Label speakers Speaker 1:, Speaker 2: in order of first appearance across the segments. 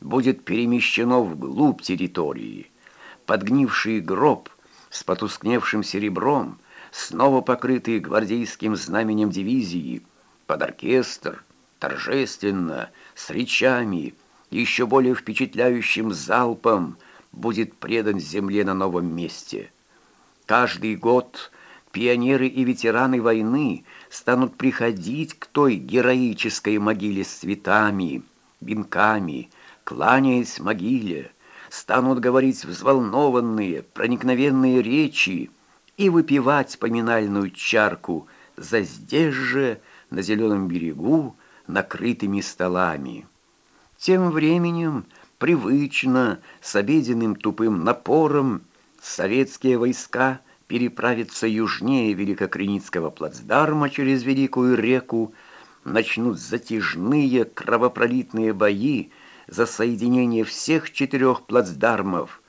Speaker 1: будет перемещено вглубь территории. Подгнивший гроб с потускневшим серебром, снова покрытый гвардейским знаменем дивизии, под оркестр, торжественно, с речами, еще более впечатляющим залпом, будет предан земле на новом месте. Каждый год пионеры и ветераны войны станут приходить к той героической могиле с цветами, венками, кланяясь могиле, станут говорить взволнованные, проникновенные речи и выпивать поминальную чарку за здесь же, на зеленом берегу, накрытыми столами. Тем временем, привычно, с обеденным тупым напором, советские войска переправятся южнее Великокреницкого плацдарма через Великую реку, начнут затяжные кровопролитные бои за соединение всех четырех плацдармов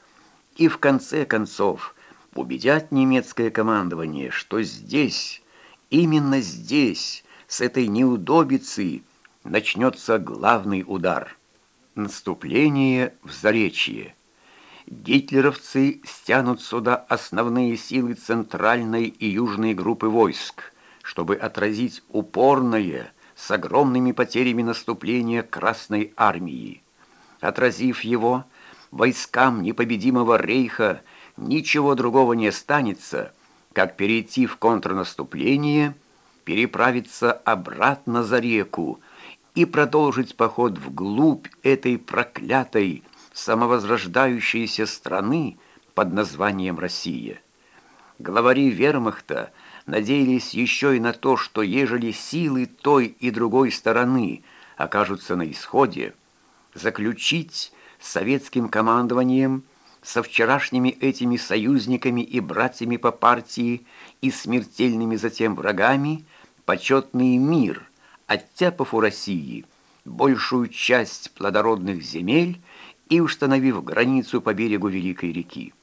Speaker 1: и в конце концов убедят немецкое командование, что здесь, именно здесь, с этой неудобицей начнется главный удар – наступление в Заречье. Гитлеровцы стянут сюда основные силы центральной и южной группы войск, чтобы отразить упорное, с огромными потерями наступление Красной Армии. Отразив его, войскам непобедимого рейха ничего другого не останется, как перейти в контрнаступление, переправиться обратно за реку и продолжить поход вглубь этой проклятой, самовозрождающейся страны под названием Россия. Главари вермахта надеялись еще и на то, что ежели силы той и другой стороны окажутся на исходе, заключить с советским командованием со вчерашними этими союзниками и братьями по партии и смертельными затем врагами почетный мир, оттяпав у России большую часть плодородных земель и установив границу по берегу Великой реки.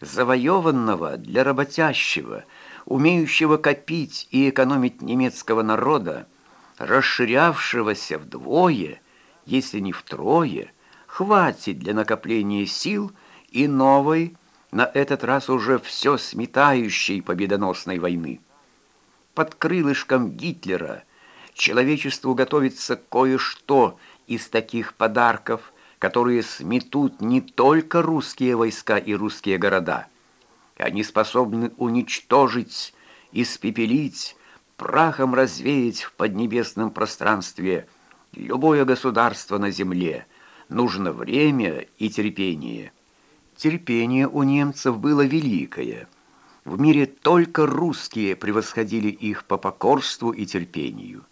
Speaker 1: Завоеванного для работящего, умеющего копить и экономить немецкого народа, расширявшегося вдвое, если не втрое, хватит для накопления сил и новой, на этот раз уже все сметающей победоносной войны. Под крылышком Гитлера человечеству готовится кое-что из таких подарков, которые сметут не только русские войска и русские города. Они способны уничтожить, испепелить, прахом развеять в поднебесном пространстве любое государство на земле. Нужно время и терпение. Терпение у немцев было великое. В мире только русские превосходили их по покорству и терпению.